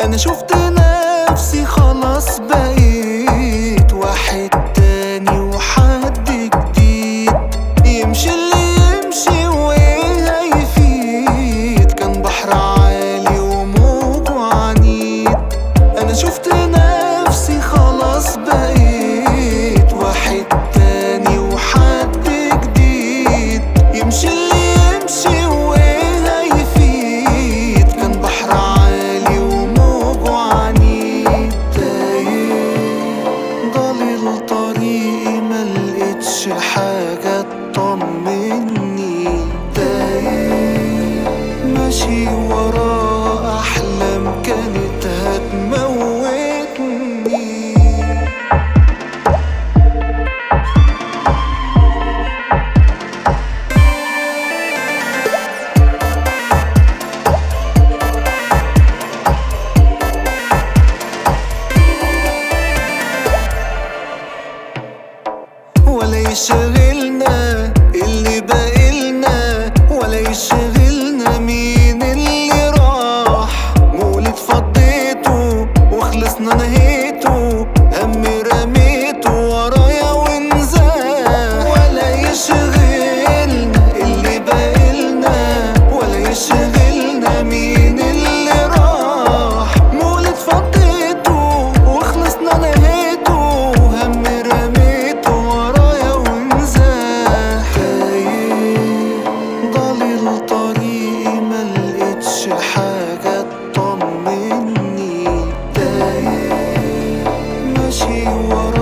أنا شفت نفسي خلاص بقيت واحد تاني وحد جديد. يمشي اللي يمشي وايه هيفيد. كان بحر عالي وموجه عنيد أنا شفت نفسي خلاص بقيت حاجة تطمني تايه ماشي ولا يشغلنا اللي باقي لنا ولا يشغلنا he would